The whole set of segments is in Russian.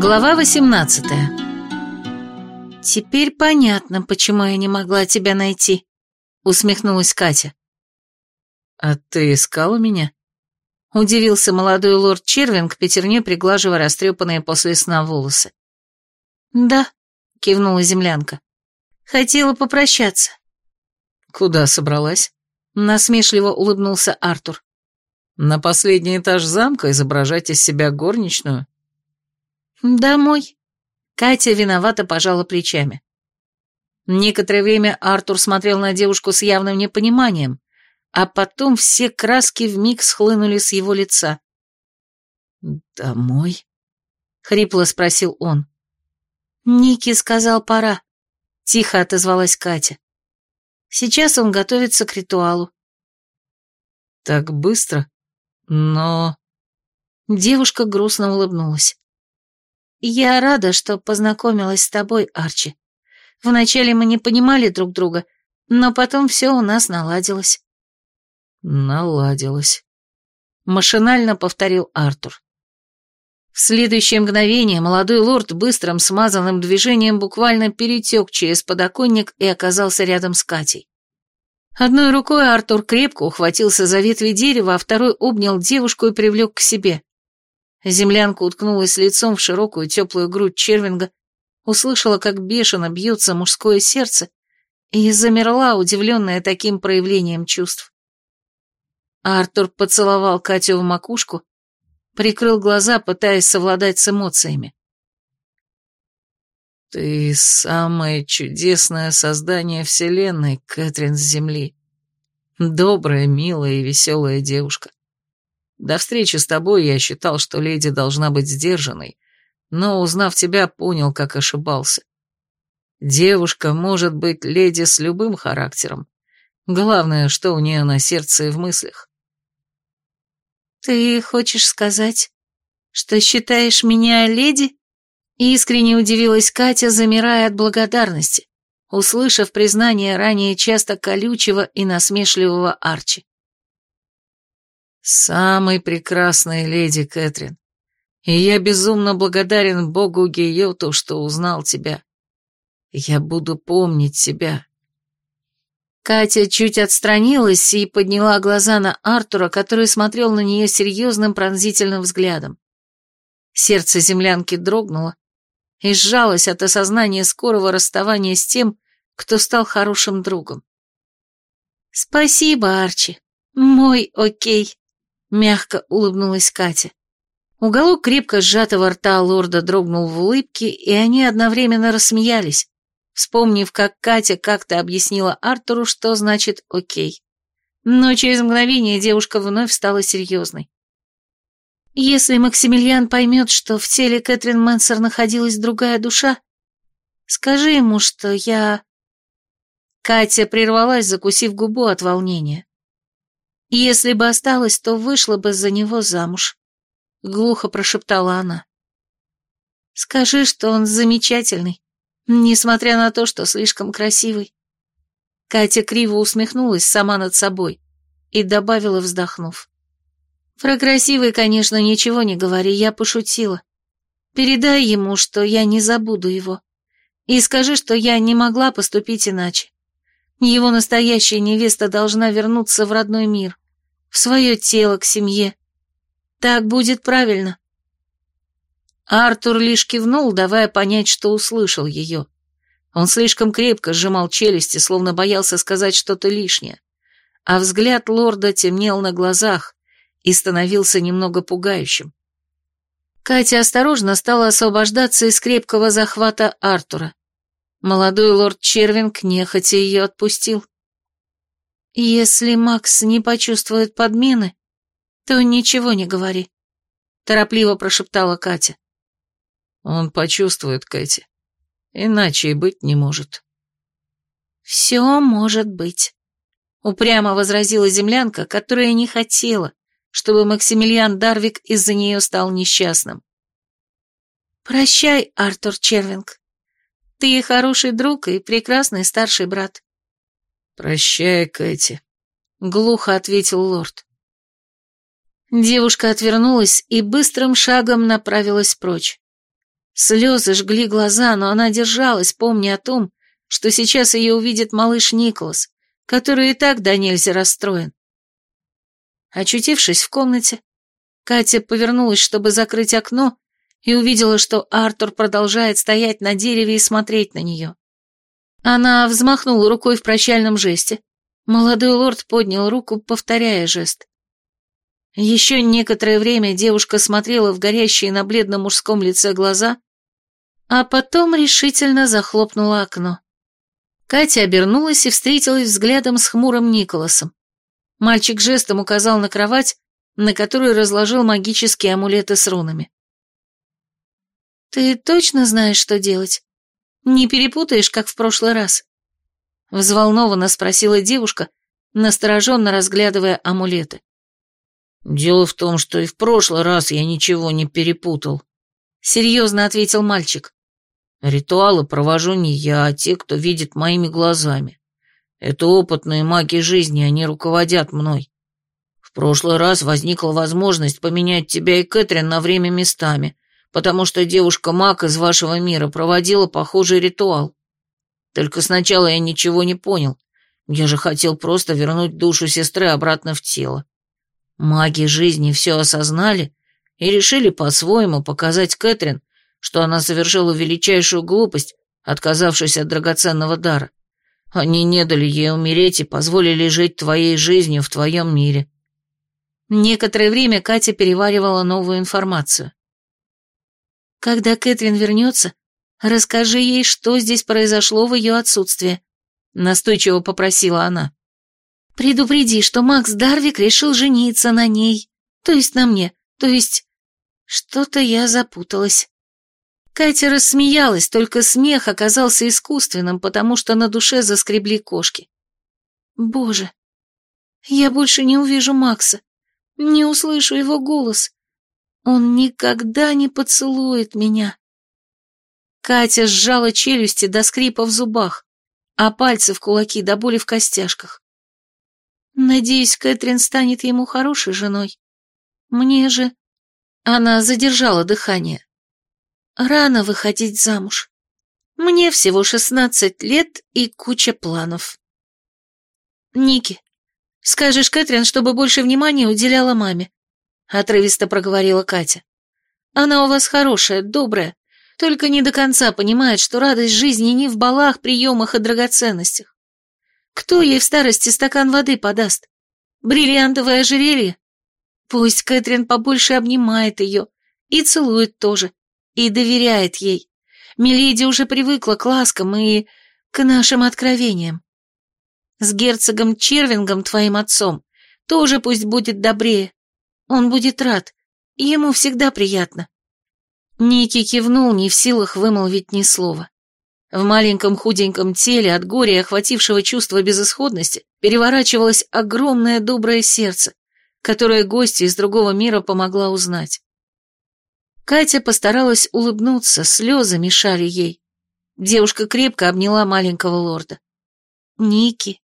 Глава 18 «Теперь понятно, почему я не могла тебя найти», — усмехнулась Катя. «А ты искала меня?» — удивился молодой лорд Червинг, пятерней приглаживая растрепанные после сна волосы. «Да», — кивнула землянка. «Хотела попрощаться». «Куда собралась?» — насмешливо улыбнулся Артур. «На последний этаж замка изображать из себя горничную?» «Домой». Катя виновато пожала плечами. Некоторое время Артур смотрел на девушку с явным непониманием, а потом все краски вмиг схлынули с его лица. «Домой?» — хрипло спросил он. «Ники сказал, пора», — тихо отозвалась Катя. «Сейчас он готовится к ритуалу». «Так быстро? Но...» Девушка грустно улыбнулась. «Я рада, что познакомилась с тобой, Арчи. Вначале мы не понимали друг друга, но потом все у нас наладилось». «Наладилось», — машинально повторил Артур. В следующее мгновение молодой лорд быстрым смазанным движением буквально перетек через подоконник и оказался рядом с Катей. Одной рукой Артур крепко ухватился за ветви дерева, а второй обнял девушку и привлек к себе. Землянка уткнулась лицом в широкую теплую грудь червинга, услышала, как бешено бьется мужское сердце, и замерла, удивленная таким проявлением чувств. Артур поцеловал Катю в макушку, прикрыл глаза, пытаясь совладать с эмоциями. «Ты самое чудесное создание Вселенной, Кэтрин с Земли. Добрая, милая и веселая девушка. До встречи с тобой я считал, что леди должна быть сдержанной, но, узнав тебя, понял, как ошибался. Девушка может быть леди с любым характером. Главное, что у нее на сердце и в мыслях. «Ты хочешь сказать, что считаешь меня леди?» Искренне удивилась Катя, замирая от благодарности, услышав признание ранее часто колючего и насмешливого Арчи. «Самой прекрасной леди Кэтрин, и я безумно благодарен Богу Гейоту, что узнал тебя. Я буду помнить тебя, Катя чуть отстранилась и подняла глаза на Артура, который смотрел на нее серьезным пронзительным взглядом. Сердце землянки дрогнуло и сжалось от осознания скорого расставания с тем, кто стал хорошим другом. «Спасибо, Арчи. Мой окей», — мягко улыбнулась Катя. Уголок крепко сжатого рта лорда дрогнул в улыбке, и они одновременно рассмеялись, вспомнив, как Катя как-то объяснила Артуру, что значит «окей». Но через мгновение девушка вновь стала серьезной. «Если Максимилиан поймет, что в теле Кэтрин Мэнсер находилась другая душа, скажи ему, что я...» Катя прервалась, закусив губу от волнения. «Если бы осталась, то вышла бы за него замуж», — глухо прошептала она. «Скажи, что он замечательный, Несмотря на то, что слишком красивый. Катя криво усмехнулась сама над собой и добавила, вздохнув. Про красивый, конечно, ничего не говори, я пошутила. Передай ему, что я не забуду его. И скажи, что я не могла поступить иначе. Его настоящая невеста должна вернуться в родной мир, в свое тело, к семье. Так будет правильно. Артур лишь кивнул, давая понять, что услышал ее. Он слишком крепко сжимал челюсти, словно боялся сказать что-то лишнее. А взгляд лорда темнел на глазах и становился немного пугающим. Катя осторожно стала освобождаться из крепкого захвата Артура. Молодой лорд Червинг нехотя ее отпустил. «Если Макс не почувствует подмены, то ничего не говори», — торопливо прошептала Катя. Он почувствует Кэти. Иначе и быть не может. «Все может быть», — упрямо возразила землянка, которая не хотела, чтобы Максимилиан Дарвик из-за нее стал несчастным. «Прощай, Артур Червинг. Ты хороший друг и прекрасный старший брат». «Прощай, Кэти», — глухо ответил лорд. Девушка отвернулась и быстрым шагом направилась прочь. Слезы жгли глаза, но она держалась, помня о том, что сейчас ее увидит малыш Николас, который и так до нельзя расстроен. Очутившись в комнате, Катя повернулась, чтобы закрыть окно, и увидела, что Артур продолжает стоять на дереве и смотреть на нее. Она взмахнула рукой в прощальном жесте. Молодой лорд поднял руку, повторяя жест. Еще некоторое время девушка смотрела в горящие на бледном мужском лице глаза, а потом решительно захлопнула окно. Катя обернулась и встретилась взглядом с хмурым Николасом. Мальчик жестом указал на кровать, на которой разложил магические амулеты с рунами. «Ты точно знаешь, что делать? Не перепутаешь, как в прошлый раз?» Взволнованно спросила девушка, настороженно разглядывая амулеты. «Дело в том, что и в прошлый раз я ничего не перепутал», — серьезно ответил мальчик. «Ритуалы провожу не я, а те, кто видит моими глазами. Это опытные маги жизни, они руководят мной. В прошлый раз возникла возможность поменять тебя и Кэтрин на время местами, потому что девушка-маг из вашего мира проводила похожий ритуал. Только сначала я ничего не понял. Я же хотел просто вернуть душу сестры обратно в тело. Маги жизни все осознали и решили по-своему показать Кэтрин, что она совершила величайшую глупость, отказавшись от драгоценного дара. Они не дали ей умереть и позволили жить твоей жизнью в твоем мире. Некоторое время Катя переваривала новую информацию. Когда Кэтрин вернется, расскажи ей, что здесь произошло в ее отсутствие», — настойчиво попросила она. «Предупреди, что Макс Дарвик решил жениться на ней, то есть на мне, то есть...» Что-то я запуталась. Катя рассмеялась, только смех оказался искусственным, потому что на душе заскребли кошки. «Боже, я больше не увижу Макса, не услышу его голос, он никогда не поцелует меня. Катя сжала челюсти до скрипа в зубах, а пальцы в кулаки до боли в костяшках. Надеюсь, Кэтрин станет ему хорошей женой. Мне же... Она задержала дыхание. Рано выходить замуж. Мне всего шестнадцать лет и куча планов. Ники, скажешь Кэтрин, чтобы больше внимания уделяла маме. — отрывисто проговорила Катя. «Она у вас хорошая, добрая, только не до конца понимает, что радость жизни не в балах, приемах и драгоценностях. Кто ей в старости стакан воды подаст? Бриллиантовое ожерелье? Пусть Кэтрин побольше обнимает ее и целует тоже, и доверяет ей. Миледи уже привыкла к ласкам и к нашим откровениям. С герцогом Червингом, твоим отцом, тоже пусть будет добрее. Он будет рад. Ему всегда приятно». Ники кивнул, не в силах вымолвить ни слова. В маленьком худеньком теле от горя, охватившего чувство безысходности, переворачивалось огромное доброе сердце, которое гостья из другого мира помогла узнать. Катя постаралась улыбнуться, слезы мешали ей. Девушка крепко обняла маленького лорда. «Ники,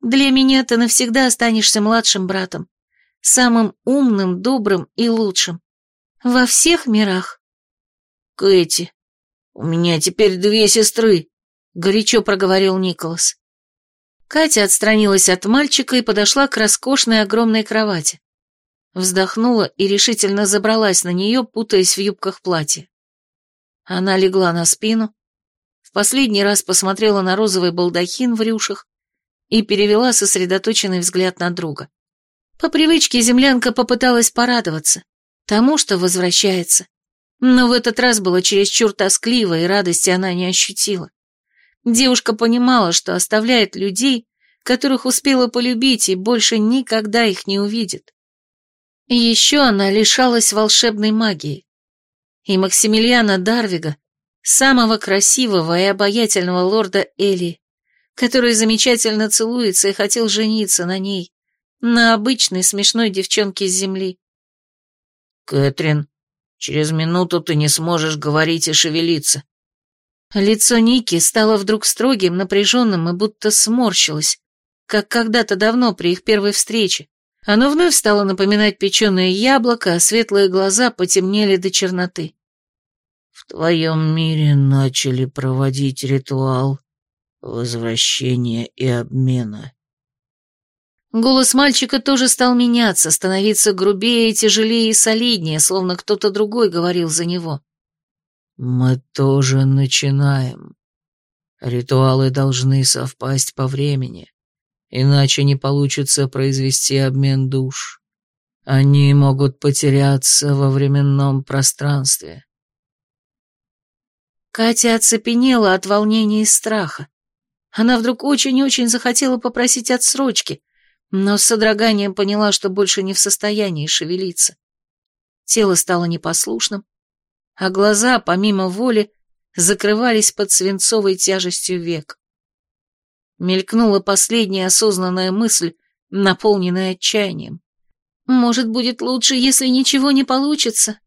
для меня ты навсегда останешься младшим братом самым умным, добрым и лучшим. Во всех мирах. «Кэти, у меня теперь две сестры», — горячо проговорил Николас. Катя отстранилась от мальчика и подошла к роскошной огромной кровати. Вздохнула и решительно забралась на нее, путаясь в юбках платья. Она легла на спину, в последний раз посмотрела на розовый балдахин в рюшах и перевела сосредоточенный взгляд на друга. По привычке землянка попыталась порадоваться тому, что возвращается. Но в этот раз было чересчур тоскливо, и радости она не ощутила. Девушка понимала, что оставляет людей, которых успела полюбить, и больше никогда их не увидит. И еще она лишалась волшебной магии. И Максимилиана Дарвига, самого красивого и обаятельного лорда Эли, который замечательно целуется и хотел жениться на ней, на обычной смешной девчонке с земли. «Кэтрин, через минуту ты не сможешь говорить и шевелиться». Лицо Ники стало вдруг строгим, напряженным и будто сморщилось, как когда-то давно при их первой встрече. Оно вновь стало напоминать печеное яблоко, а светлые глаза потемнели до черноты. В твоем мире начали проводить ритуал возвращения и обмена. Голос мальчика тоже стал меняться, становиться грубее, тяжелее и солиднее, словно кто-то другой говорил за него. Мы тоже начинаем. Ритуалы должны совпасть по времени, иначе не получится произвести обмен душ. Они могут потеряться во временном пространстве. Катя оцепенела от волнения и страха. Она вдруг очень-очень захотела попросить отсрочки, но с содроганием поняла, что больше не в состоянии шевелиться. Тело стало непослушным, а глаза, помимо воли, закрывались под свинцовой тяжестью век. Мелькнула последняя осознанная мысль, наполненная отчаянием. «Может, будет лучше, если ничего не получится?